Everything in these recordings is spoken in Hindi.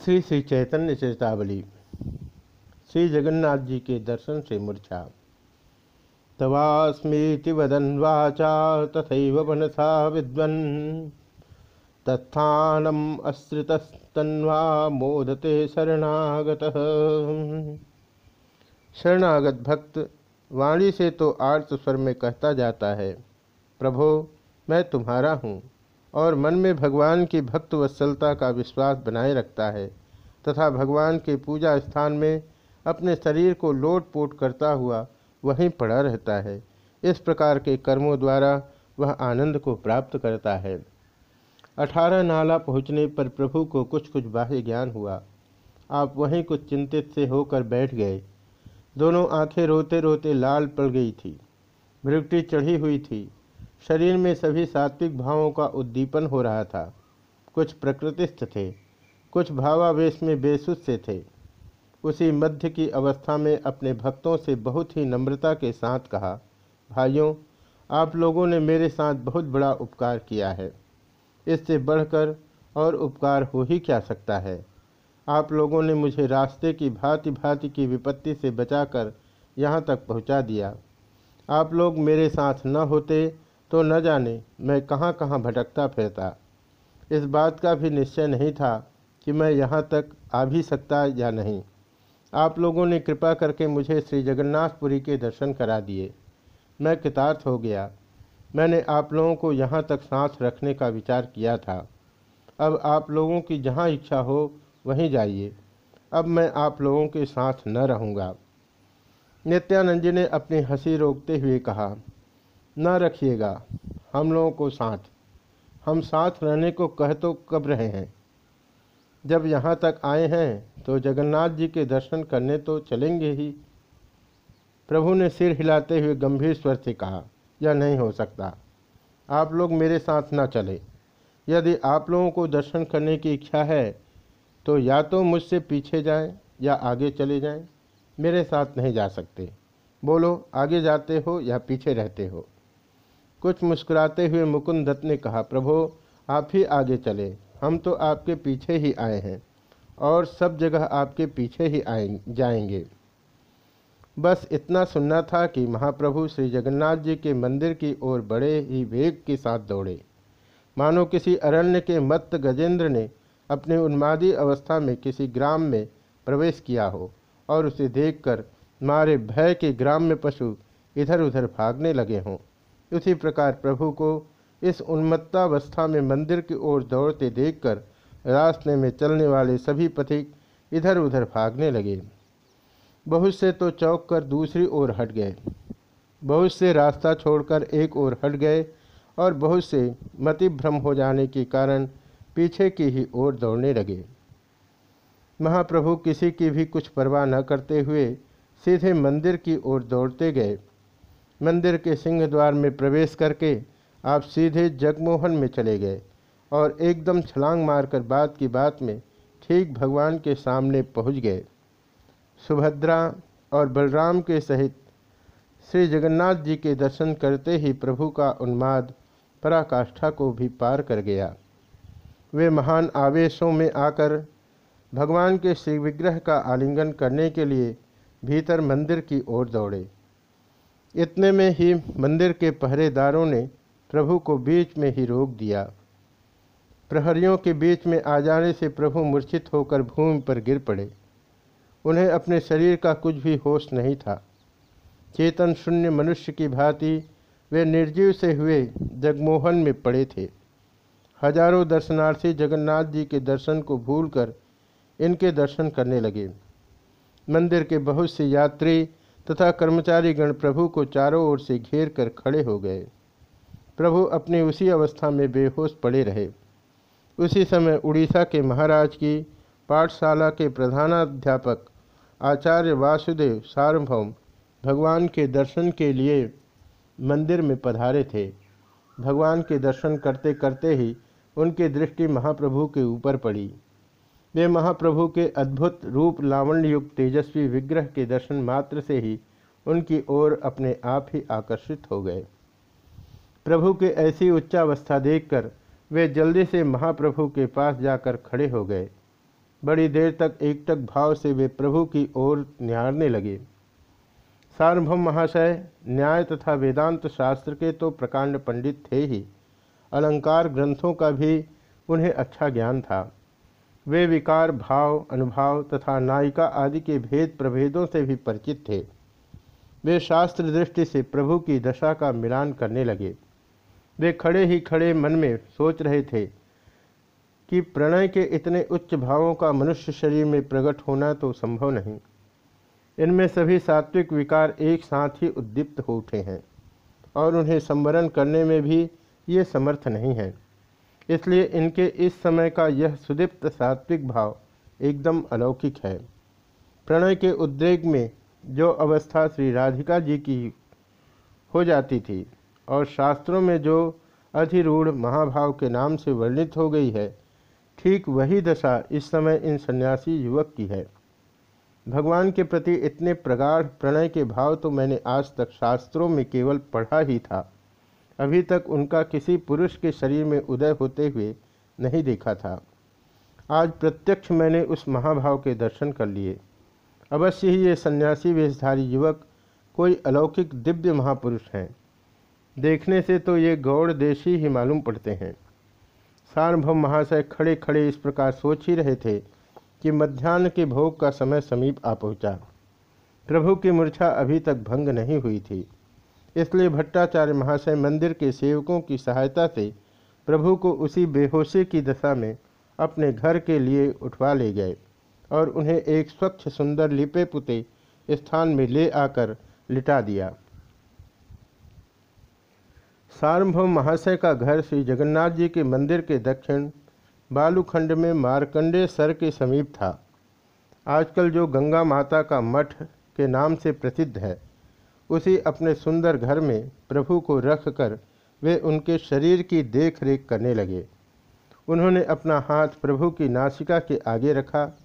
श्री श्री चैतन्य चेतावली। श्री जगन्नाथ जी के दर्शन से मूर्छा तवास्मीति वदन वाचा तथैव मनसा विद्वन। तत्थानम अस्त्रितस्तन्वा मोदते शरणागत। शरणागत भक्त वाणी से तो आर्त स्वर में कहता जाता है, प्रभो, मैं तुम्हारा हूँ। और मन में भगवान की भक्त वत्सलता का विश्वास बनाए रखता है, तथा भगवान के पूजा स्थान में अपने शरीर को लोट पोट करता हुआ वहीं पड़ा रहता है। इस प्रकार के कर्मों द्वारा वह आनंद को प्राप्त करता है। अठारह नाला पहुँचने पर प्रभु को कुछ कुछ बाह्य ज्ञान हुआ। आप वहीं कुछ चिंतित से होकर बैठ गए। दोनों आँखें रोते रोते लाल पड़ गई थी। मृगटी चढ़ी हुई थी। शरीर में सभी सात्विक भावों का उद्दीपन हो रहा था। कुछ प्रकृतिस्थ थे, कुछ भावावेश में बेसुस से थे। उसी मध्य की अवस्था में अपने भक्तों से बहुत ही नम्रता के साथ कहा, भाइयों, आप लोगों ने मेरे साथ बहुत बड़ा उपकार किया है। इससे बढ़कर और उपकार हो ही क्या सकता है? आप लोगों ने मुझे रास्ते की भांति भांति की विपत्ति से बचाकर यहाँ तक पहुँचा दिया। आप लोग मेरे साथ न होते तो न जाने मैं कहाँ कहाँ भटकता फिरता। इस बात का भी निश्चय नहीं था कि मैं यहाँ तक आ भी सकता या नहीं। आप लोगों ने कृपा करके मुझे श्री जगन्नाथपुरी के दर्शन करा दिए। मैं कृतार्थ हो गया। मैंने आप लोगों को यहाँ तक सांस रखने का विचार किया था। अब आप लोगों की जहाँ इच्छा हो, वहीं जाइए। अब मैं आप लोगों के साथ न रहूँगा। नित्यानंद जी ने अपनी हँसी रोकते हुए कहा न रखिएगा, हम लोगों को साथ। हम साथ रहने को कह तो कब रहे हैं? जब यहाँ तक आए हैं तो जगन्नाथ जी के दर्शन करने तो चलेंगे ही। प्रभु ने सिर हिलाते हुए गंभीर स्वर से कहा, यह नहीं हो सकता। आप लोग मेरे साथ ना चले। यदि आप लोगों को दर्शन करने की इच्छा है तो या तो मुझसे पीछे जाएँ या आगे चले जाएँ। मेरे साथ नहीं जा सकते। बोलो, आगे जाते हो या पीछे रहते हो? कुछ मुस्कुराते हुए मुकुंद दत्त ने कहा, प्रभो, आप ही आगे चले। हम तो आपके पीछे ही आए हैं और सब जगह आपके पीछे ही आए, जाएँगे। बस इतना सुनना था कि महाप्रभु श्री जगन्नाथ जी के मंदिर की ओर बड़े ही वेग के साथ दौड़े। मानो किसी अरण्य के मत्त गजेंद्र ने अपने उन्मादी अवस्था में किसी ग्राम में प्रवेश किया हो और उसे देखकर मारे भय के ग्राम में पशु इधर उधर भागने लगे हों। उसी प्रकार प्रभु को इस उन्मत्तावस्था में मंदिर की ओर दौड़ते देखकर रास्ते में चलने वाले सभी पथिक इधर उधर भागने लगे। बहुत से तो चौक कर दूसरी ओर हट गए। बहुत से रास्ता छोड़कर एक ओर हट गए और बहुत से मतिभ्रम हो जाने के कारण पीछे की ही ओर दौड़ने लगे। महाप्रभु किसी की भी कुछ परवाह न करते हुए सीधे मंदिर की ओर दौड़ते गए। मंदिर के सिंह द्वार में प्रवेश करके आप सीधे जगमोहन में चले गए और एकदम छलांग मारकर बात की बात में ठीक भगवान के सामने पहुँच गए। सुभद्रा और बलराम के सहित श्री जगन्नाथ जी के दर्शन करते ही प्रभु का उन्माद पराकाष्ठा को भी पार कर गया। वे महान आवेशों में आकर भगवान के श्री विग्रह का आलिंगन करने के लिए भीतर मंदिर की ओर दौड़े। इतने में ही मंदिर के पहरेदारों ने प्रभु को बीच में ही रोक दिया। प्रहरियों के बीच में आ जाने से प्रभु मूर्छित होकर भूमि पर गिर पड़े। उन्हें अपने शरीर का कुछ भी होश नहीं था। चेतन शून्य मनुष्य की भांति वे निर्जीव से हुए जगमोहन में पड़े थे। हज़ारों दर्शनार्थी जगन्नाथ जी के दर्शन को भूलकर इनके दर्शन करने लगे। मंदिर के बहुत से यात्री तथा कर्मचारी गण प्रभु को चारों ओर से घेर कर खड़े हो गए। प्रभु अपनी उसी अवस्था में बेहोश पड़े रहे। उसी समय उड़ीसा के महाराज की पाठशाला के प्रधानाध्यापक आचार्य वासुदेव सार्वभौम भगवान के दर्शन के लिए मंदिर में पधारे थे। भगवान के दर्शन करते करते ही उनकी दृष्टि महाप्रभु के ऊपर पड़ी। वे महाप्रभु के अद्भुत रूप लावण्य युक्त तेजस्वी विग्रह के दर्शन मात्र से ही उनकी ओर अपने आप ही आकर्षित हो गए। प्रभु के ऐसी उच्चावस्था देखकर वे जल्दी से महाप्रभु के पास जाकर खड़े हो गए। बड़ी देर तक एकटक भाव से वे प्रभु की ओर निहारने लगे। सार्वभौम महाशय, न्याय तथा वेदांत शास्त्र के तो प्रकांड पंडित थे ही। अलंकार ग्रंथों का भी उन्हें अच्छा ज्ञान था। वे विकार, भाव, अनुभाव तथा नायिका आदि के भेद प्रभेदों से भी परिचित थे। वे शास्त्र दृष्टि से प्रभु की दशा का मिलान करने लगे। वे खड़े ही खड़े मन में सोच रहे थे कि प्रणय के इतने उच्च भावों का मनुष्य शरीर में प्रकट होना तो संभव नहीं। इनमें सभी सात्विक विकार एक साथ ही उद्दीप्त हो उठे हैं और उन्हें संवरण करने में भी ये समर्थ नहीं है। इसलिए इनके इस समय का यह सुदीप्त सात्विक भाव एकदम अलौकिक है। प्रणय के उद्रेक में जो अवस्था श्री राधिका जी की हो जाती थी और शास्त्रों में जो अधिरूढ़ महाभाव के नाम से वर्णित हो गई है, ठीक वही दशा इस समय इन सन्यासी युवक की है। भगवान के प्रति इतने प्रगाढ़ प्रणय के भाव तो मैंने आज तक शास्त्रों में केवल पढ़ा ही था। अभी तक उनका किसी पुरुष के शरीर में उदय होते हुए नहीं देखा था। आज प्रत्यक्ष मैंने उस महाभाव के दर्शन कर लिए। अवश्य ही ये सन्यासी वेशधारी युवक कोई अलौकिक दिव्य महापुरुष हैं। देखने से तो ये गौड़ देशी ही मालूम पड़ते हैं। सार्वभौम महाशय खड़े खड़े इस प्रकार सोच ही रहे थे कि मध्यान्ह के भोग का समय समीप आ पहुँचा। प्रभु की मूर्छा अभी तक भंग नहीं हुई थी। इसलिए भट्टाचार्य महाशय मंदिर के सेवकों की सहायता से प्रभु को उसी बेहोशी की दशा में अपने घर के लिए उठवा ले गए और उन्हें एक स्वच्छ सुंदर लिपे पुते स्थान में ले आकर लिटा दिया। सार्वभौम महाशय का घर श्री जगन्नाथ जी के मंदिर के दक्षिण बालूखंड में मारकंडे सर के समीप था। आजकल जो गंगा माता का मठ के नाम से प्रसिद्ध है उसी अपने सुंदर घर में प्रभु को रखकर वे उनके शरीर की देख रेख करने लगे। उन्होंने अपना हाथ प्रभु की नासिका के आगे रखा।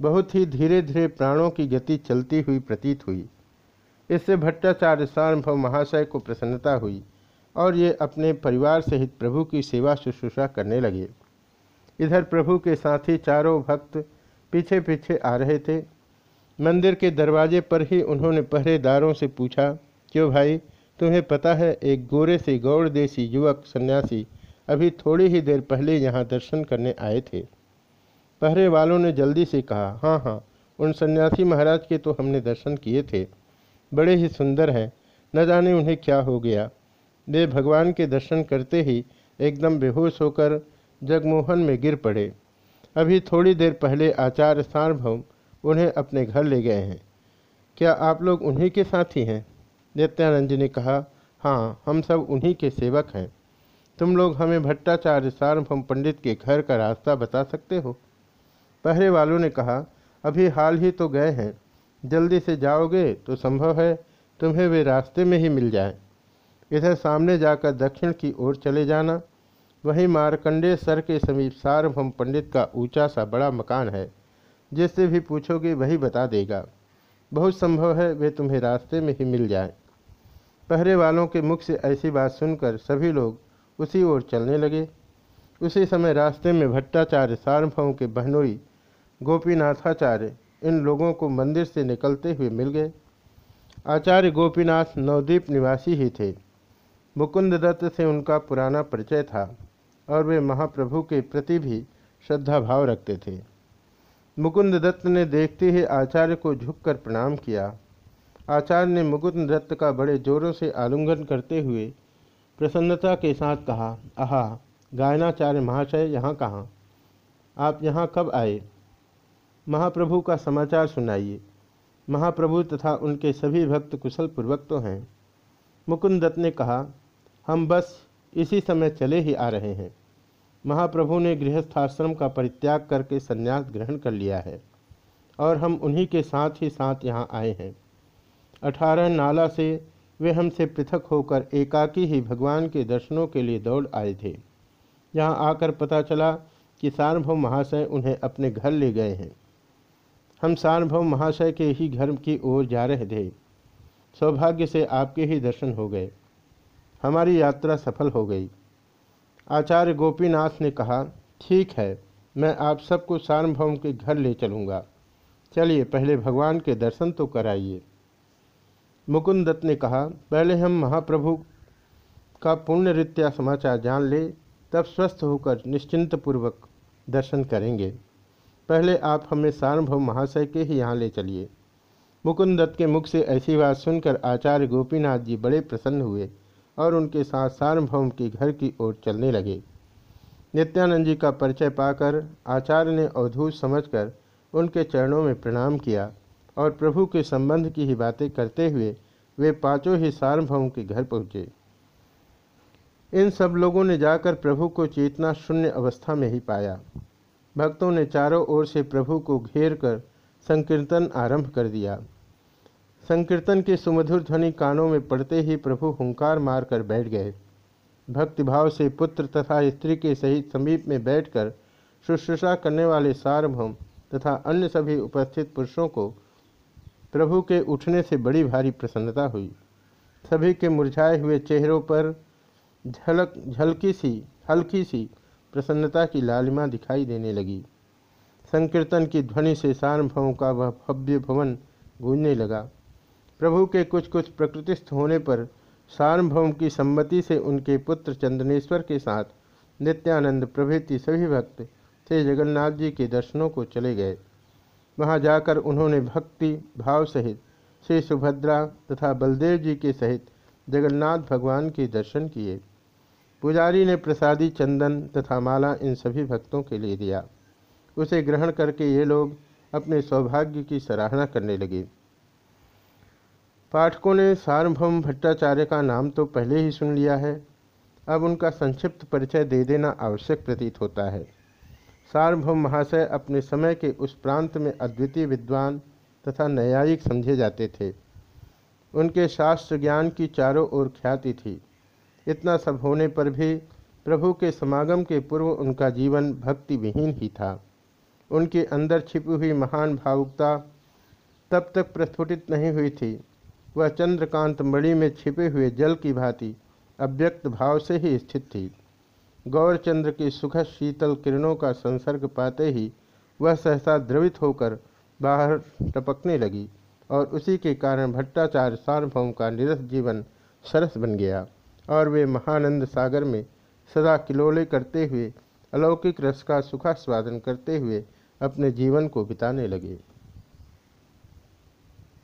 बहुत ही धीरे धीरे प्राणों की गति चलती हुई प्रतीत हुई। इससे भट्टाचार्य सार्वभव महाशय को प्रसन्नता हुई और ये अपने परिवार सहित प्रभु की सेवा शुश्रूषा करने लगे। इधर प्रभु के साथी चारों भक्त पीछे पीछे आ रहे थे। मंदिर के दरवाजे पर ही उन्होंने पहरेदारों से पूछा, क्यों भाई? तुम्हें पता है, एक गोरे से गौड़ देसी युवक सन्यासी अभी थोड़ी ही देर पहले यहाँ दर्शन करने आए थे। पहरे वालों ने जल्दी से कहा हाँ हाँ उन सन्यासी महाराज के तो हमने दर्शन किए थे। बड़े ही सुंदर हैं, न जाने उन्हें क्या हो गया। वे भगवान के दर्शन करते ही एकदम बेहोश होकर जगमोहन में गिर पड़े। अभी थोड़ी देर पहले आचार्य सार्वभौम उन्हें अपने घर ले गए हैं। क्या आप लोग उन्हीं के साथी हैं? नित्यानंद जी ने कहा हाँ हम सब उन्हीं के सेवक हैं। तुम लोग हमें भट्टाचार्य सार्वभौम पंडित के घर का रास्ता बता सकते हो? पहले वालों ने कहा, अभी हाल ही तो गए हैं। जल्दी से जाओगे तो संभव है तुम्हें वे रास्ते में ही मिल जाए। इधर सामने जाकर दक्षिण की ओर चले जाना। वहीं मारकंडे सर के समीप सार्वभौम पंडित का ऊँचा सा बड़ा मकान है। जिससे भी पूछोगे वही बता देगा। बहुत संभव है वे तुम्हें रास्ते में ही मिल जाए। पहरे वालों के मुख से ऐसी बात सुनकर सभी लोग उसी ओर चलने लगे। उसी समय रास्ते में भट्टाचार्य सार्वभौम के बहनोई, गोपीनाथाचार्य, इन लोगों को मंदिर से निकलते हुए मिल गए। आचार्य गोपीनाथ नवद्वीप निवासी ही थे। मुकुंद दत्त से उनका पुराना परिचय था और वे महाप्रभु के प्रति भी श्रद्धा भाव रखते थे। मुकुंद दत्त ने देखते ही आचार्य को झुककर प्रणाम किया। आचार्य ने मुकुंद दत्त का बड़े जोरों से आलिंगन करते हुए प्रसन्नता के साथ कहा, आहा, गायनाचार्य महाशय यहाँ कहाँ? आप यहाँ कब आए? महाप्रभु का समाचार सुनाइए। महाप्रभु तथा उनके सभी भक्त कुशल पूर्वक तो हैं। मुकुंद दत्त ने कहा, हम बस इसी समय चले ही आ रहे हैं। महाप्रभु ने गृहस्थाश्रम का परित्याग करके संन्यास ग्रहण कर लिया है और हम उन्हीं के साथ ही साथ यहाँ आए हैं। अठारह नाला से वे हमसे पृथक होकर एकाकी ही भगवान के दर्शनों के लिए दौड़ आए थे। यहाँ आकर पता चला कि सार्वभौम महाशय उन्हें अपने घर ले गए हैं। हम सार्वभौम महाशय के ही घर की ओर जा रहे थे। सौभाग्य से आपके ही दर्शन हो गए। हमारी यात्रा सफल हो गई। आचार्य गोपीनाथ ने कहा, ठीक है, मैं आप सबको सार्वभौम के घर ले चलूँगा। चलिए, पहले भगवान के दर्शन तो कराइए। मुकुंद दत्त ने कहा, पहले हम महाप्रभु का पुण्य रित्या समाचार जान ले, तब स्वस्थ होकर निश्चिंत पूर्वक दर्शन करेंगे। पहले आप हमें सार्वभौम महाशय के ही यहाँ ले चलिए। मुकुंद दत्त के मुख से ऐसी बात सुनकर आचार्य गोपीनाथ जी बड़े प्रसन्न हुए। और उनके साथ सार्वभौम के घर की ओर चलने लगे। नित्यानंद जी का परिचय पाकर आचार्य ने अवधूत समझकर उनके चरणों में प्रणाम किया और प्रभु के संबंध की ही बातें करते हुए वे पाँचों ही सार्वभौम के घर पहुँचे। इन सब लोगों ने जाकर प्रभु को चेतना शून्य अवस्था में ही पाया। भक्तों ने चारों ओर से प्रभु को घेर कर संकीर्तन आरंभ कर दिया। संकीर्तन की सुमधुर ध्वनि कानों में पड़ते ही प्रभु हुंकार मारकर बैठ गए। भक्तिभाव से पुत्र तथा स्त्री के सहित समीप में बैठकर शुश्रूषा करने वाले सार्वभौम तथा अन्य सभी उपस्थित पुरुषों को प्रभु के उठने से बड़ी भारी प्रसन्नता हुई। सभी के मुरझाए हुए चेहरों पर झलक, झलकी सी, हल्की सी प्रसन्नता की लालिमा दिखाई देने लगी। संकीर्तन की ध्वनि से सार्वभौम का वह भव्य भवन गूंजने लगा। प्रभु के कुछ कुछ प्रकृतिस्थ होने पर सार्वभौम की सम्मति से उनके पुत्र चंदनेश्वर के साथ नित्यानंद प्रभृति सभी भक्त श्री जगन्नाथ जी के दर्शनों को चले गए। वहाँ जाकर उन्होंने भक्ति, भाव सहित श्री सुभद्रा तथा बलदेव जी के सहित जगन्नाथ भगवान के दर्शन किए। पुजारी ने प्रसादी, चंदन तथा माला इन सभी भक्तों के लिए दिया। उसे ग्रहण करके ये लोग अपने सौभाग्य की सराहना करने लगे। पाठकों ने सार्वभौम भट्टाचार्य का नाम तो पहले ही सुन लिया है। अब उनका संक्षिप्त परिचय दे देना आवश्यक प्रतीत होता है। सार्वभौम महाशय अपने समय के उस प्रांत में अद्वितीय विद्वान तथा न्यायिक समझे जाते थे। उनके शास्त्र ज्ञान की चारों ओर ख्याति थी। इतना सब होने पर भी प्रभु के समागम के पूर्व उनका जीवन भक्ति विहीन ही था। उनके अंदर छिपी हुई महान भावुकता तब तक प्रस्फुटित नहीं हुई थी। वह चंद्रकांत मणि में छिपे हुए जल की भांति अव्यक्त भाव से ही स्थित थी। गौरचंद्र की सुखद शीतल किरणों का संसर्ग पाते ही वह सहसा द्रवित होकर बाहर टपकने लगी और उसी के कारण भट्टाचार्य सार्वभौम का निरस जीवन सरस बन गया और वे महानंद सागर में सदा किलोले करते हुए अलौकिक रस का सुखास्वादन करते हुए अपने जीवन को बिताने लगे।